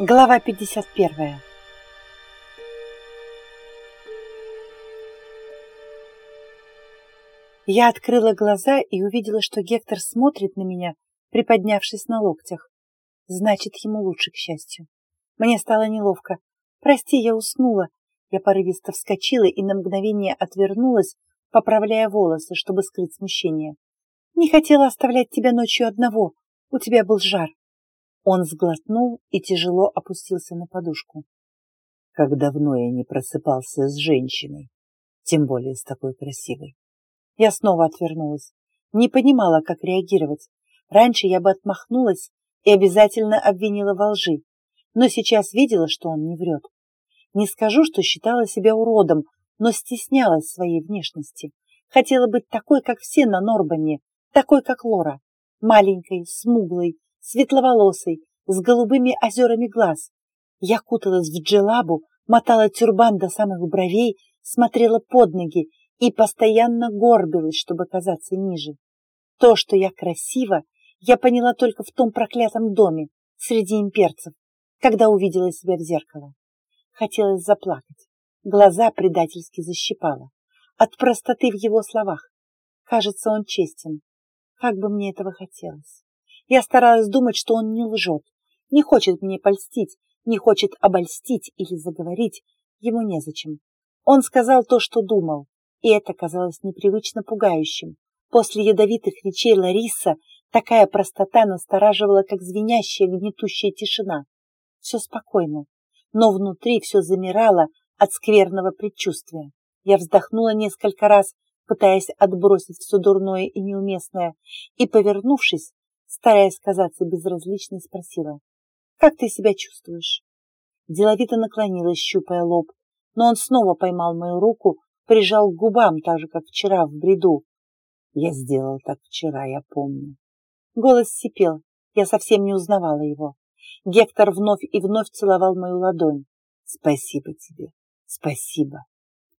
Глава 51 Я открыла глаза и увидела, что Гектор смотрит на меня, приподнявшись на локтях. Значит, ему лучше, к счастью. Мне стало неловко. Прости, я уснула. Я порывисто вскочила и на мгновение отвернулась, поправляя волосы, чтобы скрыть смущение. Не хотела оставлять тебя ночью одного. У тебя был жар. Он сглотнул и тяжело опустился на подушку. Как давно я не просыпался с женщиной, тем более с такой красивой. Я снова отвернулась. Не понимала, как реагировать. Раньше я бы отмахнулась и обязательно обвинила во лжи, но сейчас видела, что он не врет. Не скажу, что считала себя уродом, но стеснялась своей внешности. Хотела быть такой, как все на Норбане, такой, как Лора. Маленькой, смуглой, светловолосой, с голубыми озерами глаз. Я куталась в джелабу, мотала тюрбан до самых бровей, смотрела под ноги и постоянно горбилась, чтобы казаться ниже. То, что я красива, я поняла только в том проклятом доме, среди имперцев, когда увидела себя в зеркало. Хотелось заплакать. Глаза предательски защипала. От простоты в его словах. Кажется, он честен. Как бы мне этого хотелось. Я старалась думать, что он не лжет, не хочет мне польстить, не хочет обольстить или заговорить. Ему незачем. Он сказал то, что думал, и это казалось непривычно пугающим. После ядовитых речей Лариса такая простота настораживала, как звенящая гнетущая тишина. Все спокойно, но внутри все замирало от скверного предчувствия. Я вздохнула несколько раз, пытаясь отбросить все дурное и неуместное, и, повернувшись, стараясь казаться безразличной, спросила, «Как ты себя чувствуешь?» Деловито наклонилась, щупая лоб, но он снова поймал мою руку, прижал к губам, так же, как вчера в бреду. Я сделал так вчера, я помню. Голос сипел, я совсем не узнавала его. Гектор вновь и вновь целовал мою ладонь. Спасибо тебе, спасибо.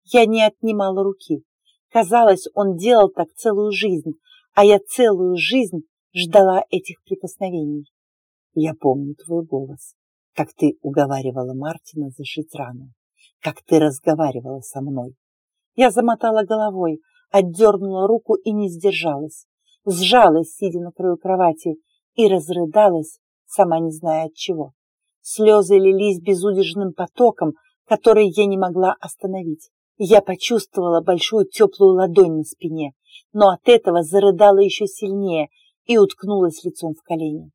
Я не отнимала руки. Казалось, он делал так целую жизнь, а я целую жизнь ждала этих прикосновений. Я помню твой голос, как ты уговаривала Мартина зашить рану, как ты разговаривала со мной. Я замотала головой, отдернула руку и не сдержалась. Сжалась, сидя на краю кровати, и разрыдалась, сама не зная от чего. Слезы лились безудержным потоком, который я не могла остановить. Я почувствовала большую теплую ладонь на спине, но от этого зарыдала еще сильнее и уткнулась лицом в колени.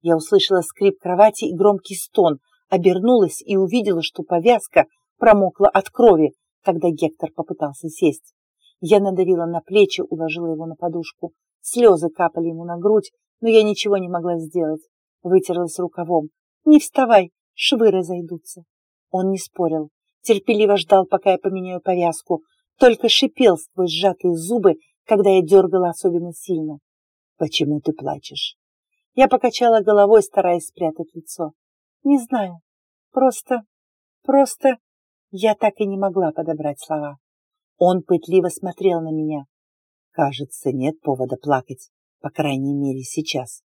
Я услышала скрип кровати и громкий стон, обернулась и увидела, что повязка промокла от крови, когда Гектор попытался сесть. Я надавила на плечи, уложила его на подушку. Слезы капали ему на грудь, но я ничего не могла сделать. Вытерлась рукавом. «Не вставай, швы разойдутся». Он не спорил, терпеливо ждал, пока я поменяю повязку, только шипел сквозь сжатые зубы, когда я дергала особенно сильно. Почему ты плачешь? Я покачала головой, стараясь спрятать лицо. Не знаю. Просто... Просто... Я так и не могла подобрать слова. Он пытливо смотрел на меня. Кажется, нет повода плакать, по крайней мере, сейчас.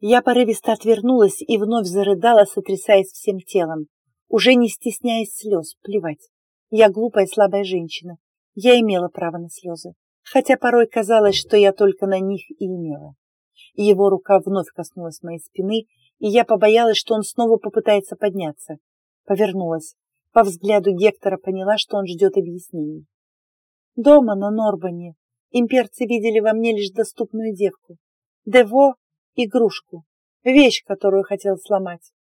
Я порывисто отвернулась и вновь зарыдала, сотрясаясь всем телом, уже не стесняясь слез, плевать. Я глупая слабая женщина. Я имела право на слезы хотя порой казалось, что я только на них и имела. Его рука вновь коснулась моей спины, и я побоялась, что он снова попытается подняться. Повернулась. По взгляду Гектора поняла, что он ждет объяснений. Дома на Норбане имперцы видели во мне лишь доступную девку. Дево — игрушку, вещь, которую хотел сломать.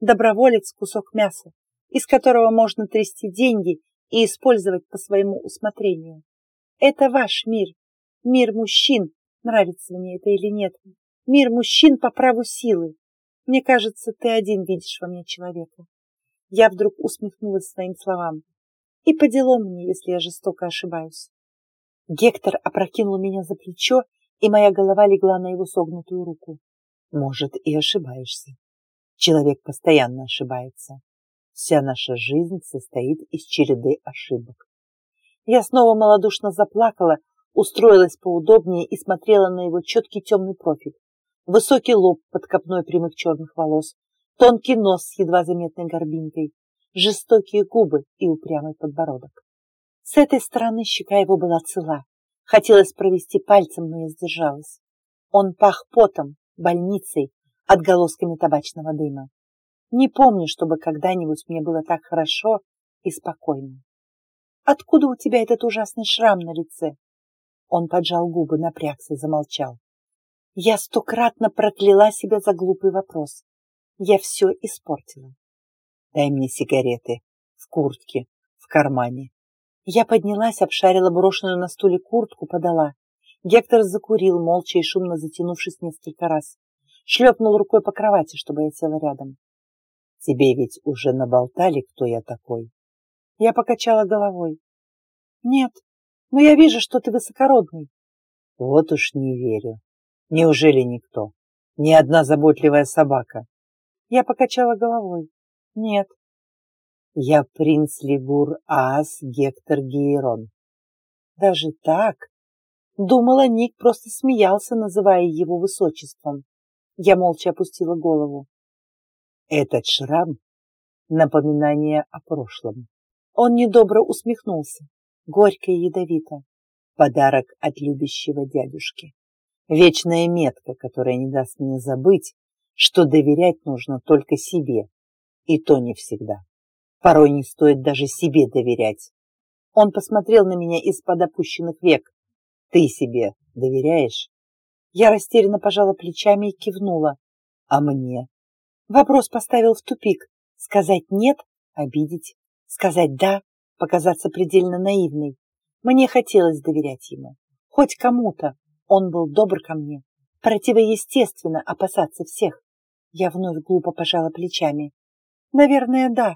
Доброволец — кусок мяса, из которого можно трясти деньги и использовать по своему усмотрению. Это ваш мир, мир мужчин, нравится мне это или нет, мир мужчин по праву силы. Мне кажется, ты один видишь во мне человека. Я вдруг усмехнулась своим словам. И по делу мне, если я жестоко ошибаюсь. Гектор опрокинул меня за плечо, и моя голова легла на его согнутую руку. Может, и ошибаешься. Человек постоянно ошибается. Вся наша жизнь состоит из череды ошибок. Я снова малодушно заплакала, устроилась поудобнее и смотрела на его четкий темный профиль. Высокий лоб под копной прямых черных волос, тонкий нос с едва заметной горбинкой, жестокие губы и упрямый подбородок. С этой стороны щека его была цела. Хотелось провести пальцем, но я сдержалась. Он пах потом, больницей, отголосками табачного дыма. Не помню, чтобы когда-нибудь мне было так хорошо и спокойно. «Откуда у тебя этот ужасный шрам на лице?» Он поджал губы, напрягся, замолчал. Я стократно прокляла себя за глупый вопрос. Я все испортила. Дай мне сигареты. В куртке, в кармане. Я поднялась, обшарила брошенную на стуле куртку, подала. Гектор закурил, молча и шумно затянувшись несколько раз. Шлепнул рукой по кровати, чтобы я села рядом. Тебе ведь уже наболтали, кто я такой? Я покачала головой. Нет, но я вижу, что ты высокородный. Вот уж не верю. Неужели никто? Ни одна заботливая собака. Я покачала головой. Нет. Я принц Лигур Аас Гектор Гейрон. Даже так? Думала, Ник просто смеялся, называя его высочеством. Я молча опустила голову. Этот шрам — напоминание о прошлом. Он недобро усмехнулся, горько и ядовито. Подарок от любящего дядюшки. Вечная метка, которая не даст мне забыть, что доверять нужно только себе, и то не всегда. Порой не стоит даже себе доверять. Он посмотрел на меня из-под опущенных век. Ты себе доверяешь? Я растерянно пожала плечами и кивнула. А мне? Вопрос поставил в тупик. Сказать «нет» — обидеть. Сказать «да» — показаться предельно наивной. Мне хотелось доверять ему. Хоть кому-то, он был добр ко мне. Противоестественно опасаться всех. Я вновь глупо пожала плечами. Наверное, да.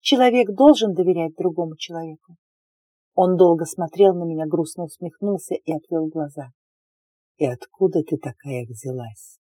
Человек должен доверять другому человеку. Он долго смотрел на меня, грустно усмехнулся и отвел глаза. И откуда ты такая взялась?